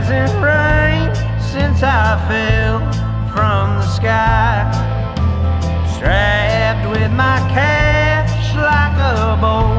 hasn't rained since I fell from the sky. Strapped with my cash like a boulder,